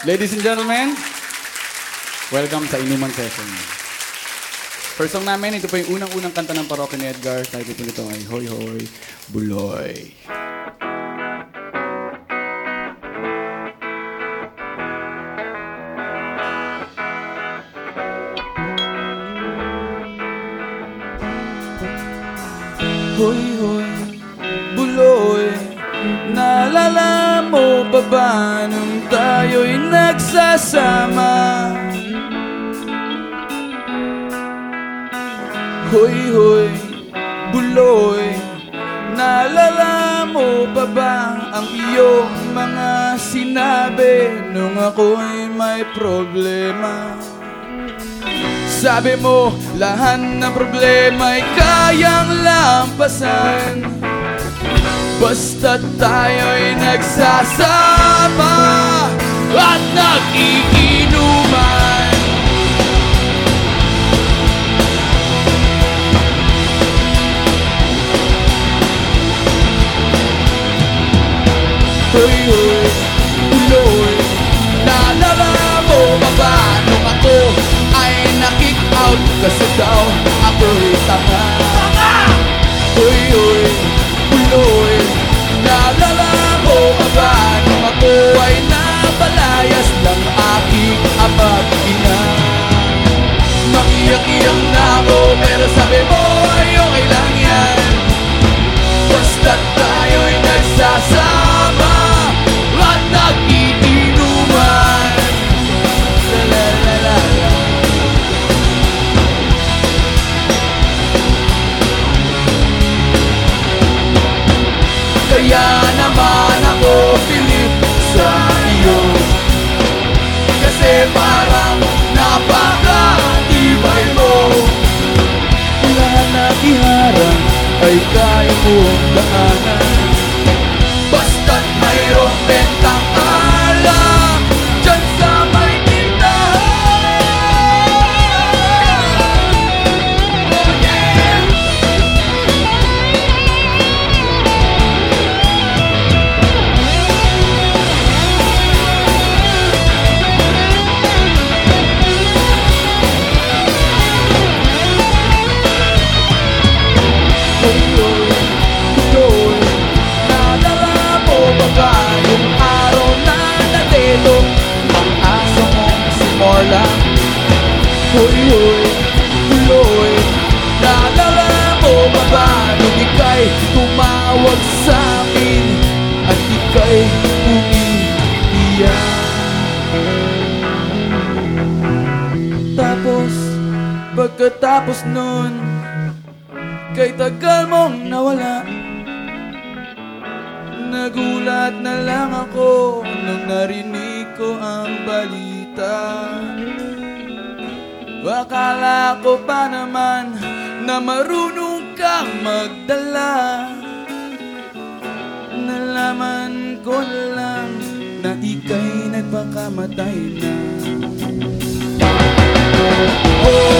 Ladies and gentlemen, welcome sa Inuman Session. First song namin, ito po yung unang-unang kanta ng parokya ni Edgar. Title po nito ay Hoy Hoy Buloy. Hoy hoy, Naalala mo pa ba nung tayo'y nagsasama? Hoy hoy, buloy Naalala mo pa ba ang iyong mga sinabi nung ako'y may problema? Sabi mo, lahat ng problema ay kayang lampasan Basta tayo'y nagsasama At nag-iinuman. Hoy, hoy, uloy Naalala mo ba nung ako ay nakik out Kasi daw ako'y tanga parang napaka-tibay mo. Lahat na iharang ay kaya mong daanan Hoy, tuloy Nadala mo ba ba nung ika'y tumawag sa akin At ika'y umiiyak? Tapos, pagkatapos nun Kay tagal mong nawala Nagulat na lang ako Nung narinig ko ang balita Akala ko pa naman Na marunong kang magdala. Nalaman ko na lang Na ika'y nagpakamatay na. Oh,